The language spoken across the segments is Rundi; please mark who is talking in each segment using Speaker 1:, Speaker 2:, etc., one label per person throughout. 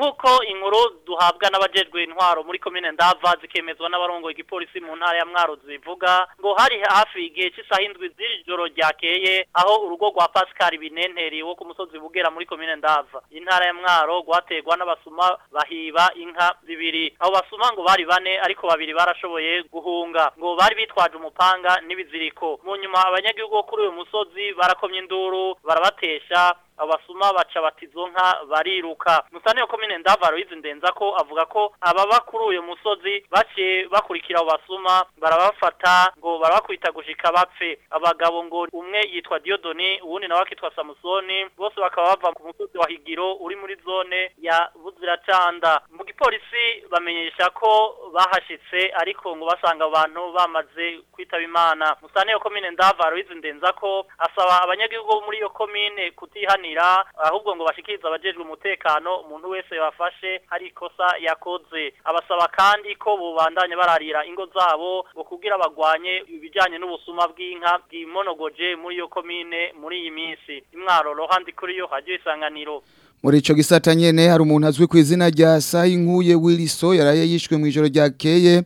Speaker 1: uko inkuru
Speaker 2: duhabwa n'abajejwe intwaro muri komine ndava zikemezwa n'abarongoye igipolisi mu ntara ya mwaro zivuga ngo hari hafi igihe cy'isaha indwi z'ijoro ryakeye aho urugo rwa Pascal Binenteri wo ku musozi bugera muri komine ndava intara ya mwaro rwategwa n'abasuma bahiba inka bibiri abo basuma ngo bari bane ariko babiri barashoboye guhunga ngo bari bitwaje umupanga n'ibiziriko mu nyuma abanyagihugu kuri uyu musozi barakomye induru barabatesha abasuma baca bati nka bariruka musane komine ndavaro yizindenza ko avuga ko aba bakuru uyu musozi baciye bakurikira abo basuma barabafata ngo barabakubita gushika bapfe abagabo ngo umwe yitwa Diodone uwundi na akitwa Samusoni bose bakaba bava ku musozi wa Higiro uri muri zone ya Buziracanda mu gipolisi bamenyesha ko bahashitse ariko ngo basanga abantu bamaze kwitaba imana musane komine ndavaro yizindenza ko asaba abanyagihugu muri iyo komine kutihani kuganira ahubwo ngo bashikirize abajejwe umutekano umuntu wese yafashe hari ikosa yakoze abasaba kandi ko bubandanye bararira ingo zabo ngo kugira bagwanye ibijyanye n'ubusuma bw'inka bw'imonogoje muri iyo komine muri iyi minsi imwaro rohandi kuri yo hagiye isanganiro
Speaker 1: muri icyo gisata nyene hari umuntu azwi ku izina rya Sayinkuye Williso yaraye yishwe mu ijoro ryakeye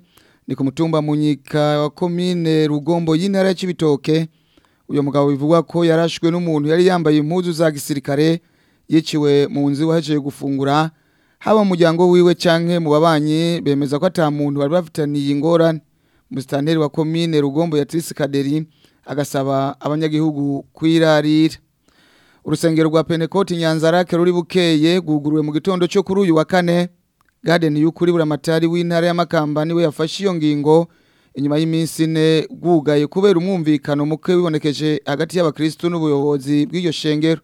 Speaker 1: ni ku mutumba munyika wa komine Rugombo y'intara ya Cibitoke uyu mugabo bivugwa ko yarashwe n'umuntu yari yambaye impuzu za gisirikare yiciwe mu nzu wahejeje gufungura haba mu muryango wiwe cyangwa mu babanyi bemeza ko ata muntu bari bafitaniye ingorane umusitanteri wa komine rugombo ya tisikaderi agasaba abanyagihugu kwirarira urusengero rwa penekoti nyanzarake ruri bukeye rwuguruwe mu gitondo cyo kuri uyu wa kane gadeni y'ukuri buri amatari w'intara y'amakamba niwe yafashe iyo ngingo inyuma y'iminsi ine bwugaye kubera umwumvikano muke wibonekeje hagati y'abakirisitu n'ubuyobozi bw’iyo shengero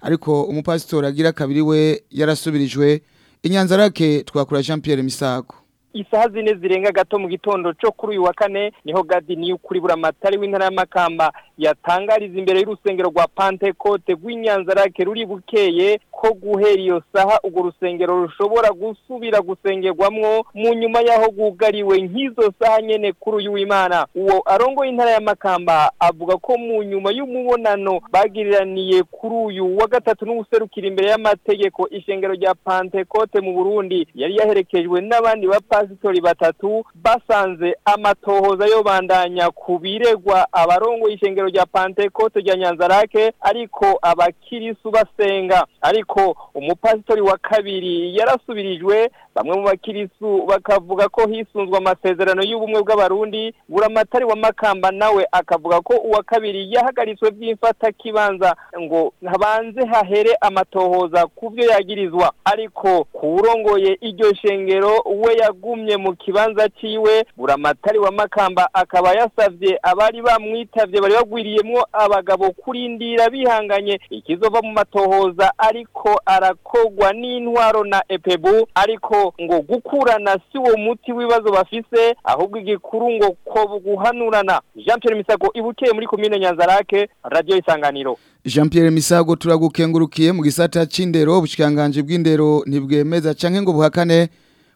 Speaker 1: ariko umupasitori agira kabiri we yarasubirijwe inyanzarake twakura jean Pierre misago
Speaker 3: isaha zine zirenga gato mu gitondo cyo kuri uyu wa kane niho gadi niyo kuri buramatari w'intara y'amakamba yatangariza imbere y'urusengero rwa pantekote rw'inyanzarake ruri bukeye ko guhera iyo saha urwo rusengero rushobora gusubira gusengerwamwo mu nyuma y'aho rwugariwe nk'izo saha nyine kuri uyu w'imana uwo arongoye intara ya makamba avuga ko mu nyuma y'umubonano bagiraniye kuri uyu wa gatatu n'ubuserukira imbere y'amategeko ishengero rya pantekote mu burundi yari yaherekejwe n'abandi bapasitori batatu basanze amatohoza yobandanya ku biregwa abarongoye ishengero rya pantekote rya nyanzarake ariko abakirisu basenga ariko ko umupasitori wa kabiri yarasubirijwe bamwe mu bakirisu bakavuga ko hisunzwe amasezerano y'ubumwe bw'abarundi buramatari wa makamba nawe akavuga ko uwa kabiri yahagaritswe by'imfata kibanza ngo habanze hahere amatohoza ku byo yagirizwa ariko kuwurongoye iryo shengero we yagumye mu kibanza cyiwe buramatari wa makamba akaba yasabye abari bamwitabye bari bagwiriyemo abagabo kurindira bihanganye ikizova mu matohoza ariko ariko arakogwa n'intwaro na epebu ariko ngo gukurana si wo muti w'ibibazo bafise ahubwo igikuru ngo ko guhanurana jean Pierre Misago ibukeye muri komine Nyanzarake radio isanganiro
Speaker 1: jean Pierre Misago turagukengurukiye mu gisata cy’indero, ubushikanganje bw'indero ntibwemeza canke ngo buhakane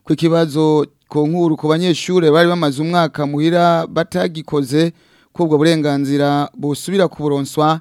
Speaker 1: ku kibazo konkuru ku banyeshuri bari bamaze umwaka muhira batagikoze kubwo burenganzira busubira
Speaker 4: ku Buronswa.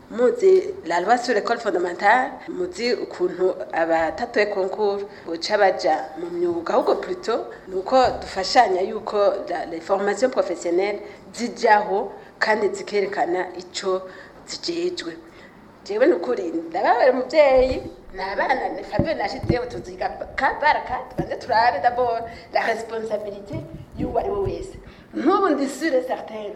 Speaker 4: muzi la loi fondamentale muzi ukuntu abatatuye concours boca baja mu myuga ahubwo plutôt nuko dufashanya yuko les formations professionnelles zijyaho kandi zikerekana icyo zijejwe jewe nukuri ndababera umuvyeyi nabana Fabio nashizeho tuziga kabara ka tubanze turabe d'abord la responsabilité y'uwo ari we wese n'ubu ndi sure certaine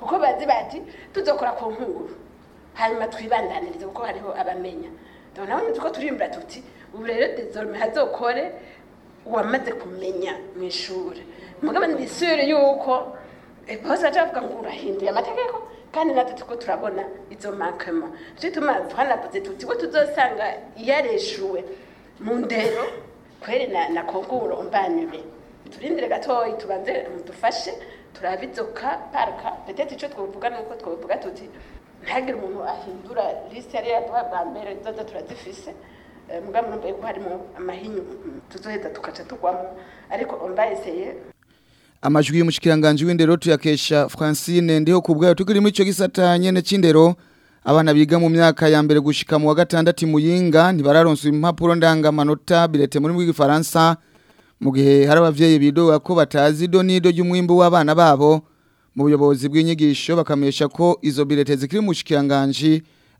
Speaker 4: kuko bazi bati tuzokora ku nkuru hanyuma twibandanirize kuko hariho abamenya nabonye tuko turimbura tuti ubu rero dezorome hazokore uwamaze kumenya mu ishuri mugabo mbisure yuko eh, bose baca bavuga ngo urahinduye amategeko kandi natwe tuko turabona izo makema nicyo gituma twanavuze tuti ko tuzosanga yareshuwe mu ndero kweri na konkuru umvanyure turindire gatoya tubanze mudufashe turabe izo ka icyo twavuga ni uko twavuga tuti ntihagire umuntu ahindura lisite yariya duha bwa mbere dodo turazifise eh, mugabo numvaye ko harimo amahinyu tuzohita tukaca tugwamo ariko ombayiseye
Speaker 1: amajwi y'umushikiranganji w'indero tuyakesha Francine ndiho kubwayo tukiri muri ico gisata nyene c'indero abana biga mu myaka ya mbere gushika mu wa gatandatu muyinga ntibararonsa impapuro ndangamanota birete muri bw'igifaransa mu gihe hari ababyeyi bidoga ko batazi do nido ry'umwimbu w'abana babo mu buyobozi bw'inyigisho bakamesha ko izo bilete zikiri mu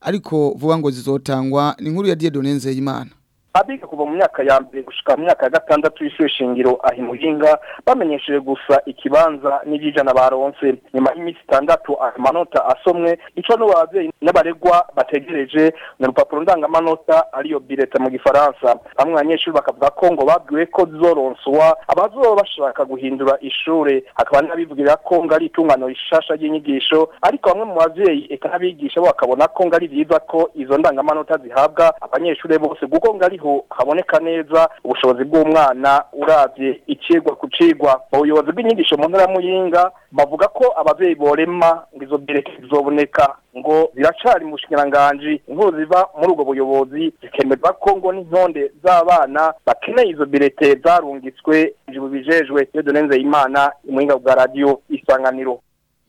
Speaker 1: ariko vuba ngo zizotangwa ni nkuru ya Donenze y'Imana.
Speaker 5: abiga kuva mu myaka ya mbere gushika mu myaka ya gatandatu y'ishuri shingiro ahi muhinga bamenyesheje gusa ikibanza n'ibyijana baronse nyuma y'iminsi itandatu amanota asomwe ico n'uwo n'abaregwa bategereje ni urupapuro ndangamanota ariyo bireta mu gifaransa bamwe abanyeshuri bakavuga ko ngo babwiwe ko zizoronswa abazoba bashaka guhindura ishuri hakaba n'abivugira ko ngo ari itungano rishasha ry'inyigisho ariko bamwe mu bavyeyi eka n'abigisha bo bakabona ko ngo ari vyiza ko izo ndangamanota zihabwa abanyeshuri bose kuko ngo ari ariho haboneka neza ubushobozi bw'umwana urabye icigwa kucigwa ubuyobozi bw'inyigisho mu ntara muyinga bavuga ko ababyeyi borema ngo izo byerekeye zizoboneka ngo ziracari mu bushikiranganji inkuru ziva muri ubwo buyobozi zikemeza ko ngo n'intonde z'abana bakeneye izo birete zarungitswe ijuru bijejwe iyo donenze imana imuhinga bwa radiyo isanganiro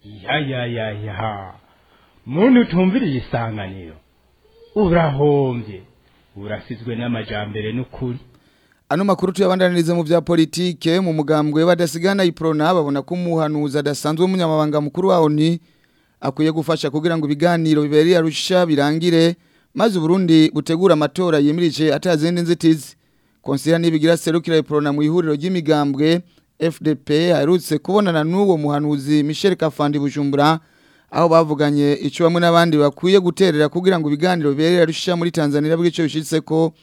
Speaker 6: ya ya ya ya muntu utumvira isanganiro urahombye urasizwe n'amajyambere n'ukuri
Speaker 1: ano makuru tuyabandaniriza mu bya politike mu mugambwe badasigana iprona babona ko umuhanuzi adasanzwe w'umunyamabanga mukuru wa oni akwiye gufasha kugira ngo ibiganiro bibereye arusha birangire maze uburundi butegura amatora yemirije atazindi nzitizi konsera nibigira serukira iprona mu ihuriro ry'imigambwe fdp aherutse kubonana n'uwo muhanuzi michel kafandi bujumbura aho bavuganye icyo bamwe n'abandi bakwiye guterera kugira ngo ibiganiro biberera rushya muri Tanzania bw'icyo bishyitse ko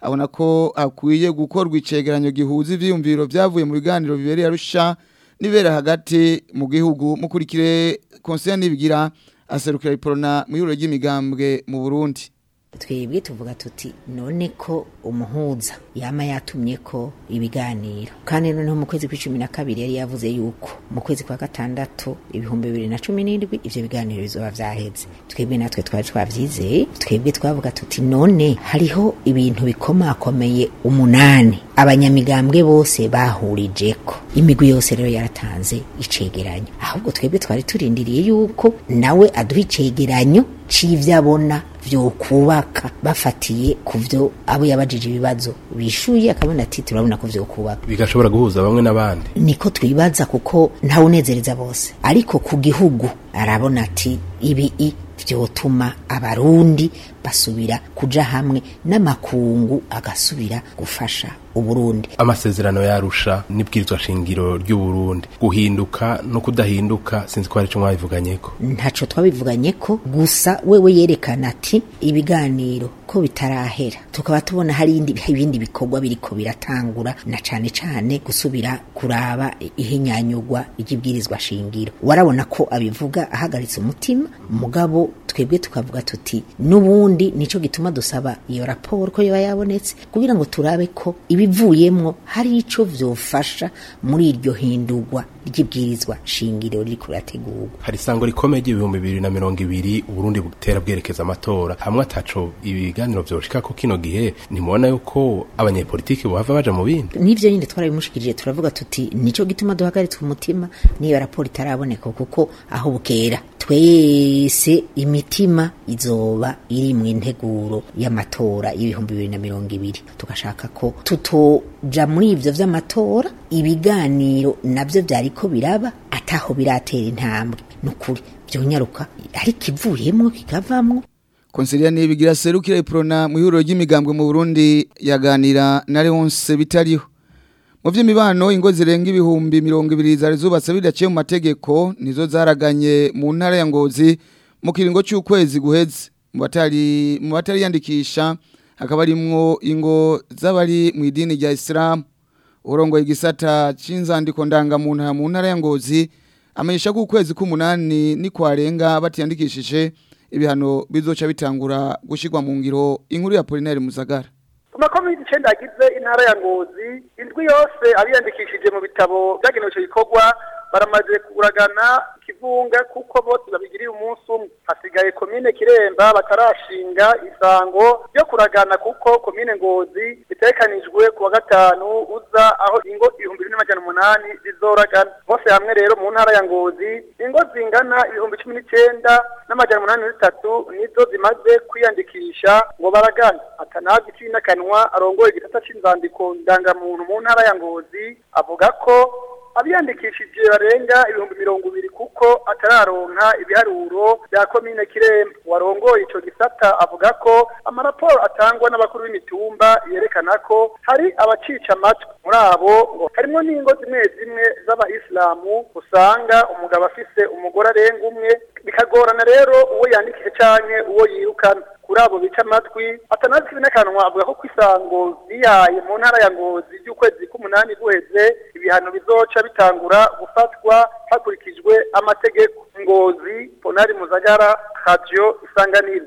Speaker 1: abona ko akwiye gukorwa icegeranyo gihuza ivyumviro byavuye mu biganiro biberera rusha nibera hagati mu gihugu mukurikire conseil nibigira aserukira iprona mu yuro ry'imigambwe mu Burundi
Speaker 7: twebwe tuvuga tuti none ko umuhuza yama yatumye ko ibiganiro kandi noneho mu kwezi kwa cumi na kabiri yari yavuze yuko mu kwezi kwa gatandatu ibihumbi bibiri na cumi n'indwi ibyo biganiro bizoba byaheze twebwe natwe twari twabyizeye twebwe twavuga tuti none hariho ibintu bikomakomeye umunani abanyamigambwe bose bahurije ko imigwi yose rero yaratanze icegeranyo ahubwo twebwe twari turindiriye yuko nawe aduha icegeranyo cy'ibyo abona byokubaka bafatiye ku byo abo yabajije ibibazo bishuye akabona ati turabona ko byokubaka
Speaker 8: bigashobora guhuza bamwe n'abandi
Speaker 7: niko twibaza kuko ntawunezereza bose ariko ku gihugu arabona ati ibi i byotuma abarundi basubira kuja hamwe n'amakungu agasubira gufasha uburundi
Speaker 8: amasezerano yarusha n'ibwirizwa shingiro ry'uburundi guhinduka no kudahinduka sinzi ko hari icyo mwabivuganyeko
Speaker 7: ntaco ko gusa wewe yerekana ati ibiganiro ko bitarahera tukaba tubona hari ibindi bikorwa biriko biratangura na cane cane gusubira kuraba ihinyanyurwa ry'ibwirizwa shingiro warabona ko abivuga ahagaritse umutima mugabo twebwe tukavuga tuti n'ubundi ubundi nicyo gituma dusaba iyo raporo ko yoba yabonetse kugira ngo turabe ko ibivuyemo hari icyo byofasha muri iryo hindurwa ry'ibwirizwa shingiro ririko rategurwa
Speaker 8: hari isango rikomeye ry'ibihumbi bibiri na mirongo ibiri uburundi butera bwerekeza amatora hamwe ataco ibiganiro vyoshika ko kino gihe nimubona yuko abanyepolitiki bohava baja mu bindi
Speaker 7: n'ivyo nyine twarabimushikirije turavuga tuti nico gituma duhagaritswe umutima niba raporo itaraboneka kuko aho bukera twese imitima izoba iri mu integuro y'amatora y'ibihumbi bibiri na mirongo ibiri tugashaka ko tutoja muri ivyo vy'amatora ibiganiro navyo vyari uko biraba ataho biratera intambwe ni ukuri byonyaruka ariko ivuyemo ikavamwo
Speaker 1: konseriya ntibigira serukira iprona mu ihuriro ry'imigambwe mu burundi yaganira na leonce bitariho mu by'imibano ingo zirenga ibihumbi mirongo ibiri zari zubatse bidaciye mu mategeko nizo zaraganye mu ntara ya ngozi mu kiringo cy'ukwezi guheze mu yandikisha hakaba harimwo ingo z'abari mu idini rya isilamu urongoye igisata cy'inzandiko ndangamuntu mu ntara ya ngozi amenyesha ko ukwezi k'umunani ni kwarenga batiyandikishije ibihano bizoca bitangura gushyirwa mu ngiro inkuru ya polinari muzagara
Speaker 9: amakomini icyenda agize intara ya ngozi indwi yose abiyandikishije mu bitabo byagenewe icyo gikorwa baramaze kuragana ikivunga kuko bose babigiriye umunsi umwe hasigaye komine kiremba batarashinga isango ryo kuragana kuko komine ngozi itekanijwe ku wa gatanu uza aho ingo ibihumbi bine n'amajana umunani zizoragana bose hamwe rero mu ntara ya ngozi ingo zingana ibihumbi cumi n'icyenda n'amajana umunani na nizo zimaze kwiyandikisha ngo baragane atanazi ikintu n'akanwa arongoye igitata cy'inzandiko ndangamuntu mu ntara ya ngozi avuga ko abiyandikishije barenga ibihumbi mirongo ibiri kuko atararonka ibiharuro bya komine kiremba warongoye icyo gisata avuga ko amaraporo atangwa n'abakuru b'imitumba yerekana ko hari abacica amatwi muri abo ngo harimo n'ingo zimwe zimwe z'abayisilamu usanga umugabo afise umugore arenga umwe bikagorana rero uwo yandikishe canke uwo yirukana kuri abo bica amatwi atanazi n'akanwa avuga ko ku isango ziyaye mu ntara ya ngozi ry'ukwezi k'umunani guheze ibihano bizoca bitangura gufatwa hakurikijwe amategeko ngozi ponari muzagara radiyo isanganiro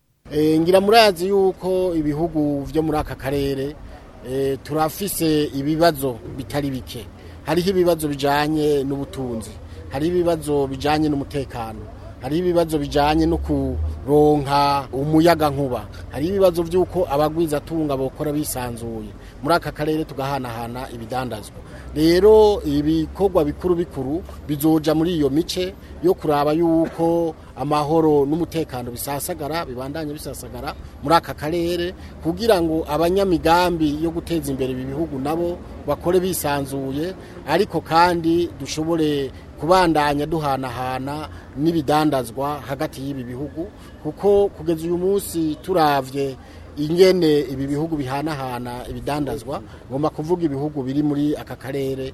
Speaker 10: e, ngira murazi yuko ibihugu byo muri aka karere e, turafise ibibazo bitari bike hariho ibibazo bijyanye n'ubutunzi hari ibibazo bijyanye n'umutekano hari ibibazo bijyanye no kuronka umuyaga nkuba hari ibibazo by'uko abagwizatunga bakora bisanzuye muri aka karere tugahanahana ibidandazwa rero ibikorwa bikuru bikuru bizoja muri iyo mice yo kuraba yuko amahoro n'umutekano bisasagara bibandanye bisasagara muri aka karere kugira ngo abanyamigambi yo guteza imbere ibi bihugu nabo bakore bisanzuye ariko kandi dushobore kubandanya duhanahana n'ibidandazwa hagati y'ibi bihugu kuko kugeza uyu munsi turavye ingene ibi bihugu bihanahana ibidandazwa ngomba kuvuga ibihugu biri muri aka karere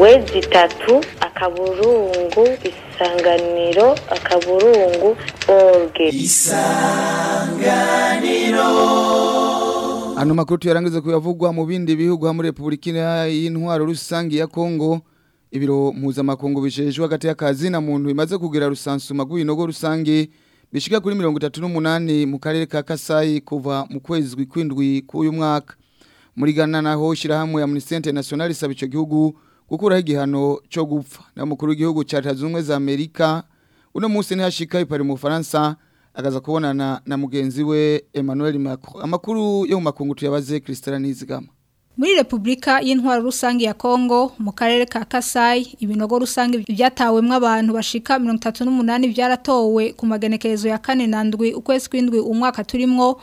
Speaker 11: wezi itatu akaburungu isanganiro akaburungu orge isanganiro
Speaker 1: ano makuru tuyarangiza kuyavugwa mu bindi bihugu muri repubulika y'intwaro rusange ya kongo ibiro mpuzamakungu bijejwe hagati y'akazi na muntu bimaze kugira rusansuma rw'ibinogo rusange bishyirwa kuri mirongo itatu n'umunani mu karere ka kasayi kuva mu kwezi kw'indwi k'uyu mwaka muri Gana naho ishyirahamwe ya minisante nasiyonari isaba icyo gihugu gukuraho igihano cyo gupfa na mukuru w'igihugu cya leta zunze za amerika uno munsi ntihashika ipari mu bufaransa agaza kubonana na mugenzi we emmanuel macron amakuru yo mu makungu tuyabaze christian nizigama
Speaker 12: muri repubulika y'intwaro rusange ya kongo mu karere ka kasayi ibinogo rusange byatawemwo abantu bashika mirongo itatu n'umunani byaratowe ku maganekerezo ya kane na ndwi ukwezi kw'indwi umwaka turimwo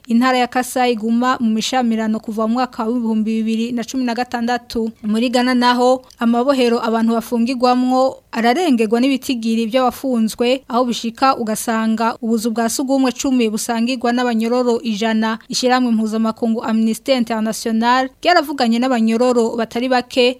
Speaker 12: intara ya Kasai guma mu mishamirano kuva mu mwaka na gatandatu muri Ghana naho amabohero abantu bafungirwamwo ararengerwa n'ibitigiri by'abafunzwe aho bishika ugasanga ubuzu bwa sugumwe cumi busangirwa n'abanyororo ijana ishiramwe mpuzamakungu Amnesty International byaravuganye n'abanyororo batari bake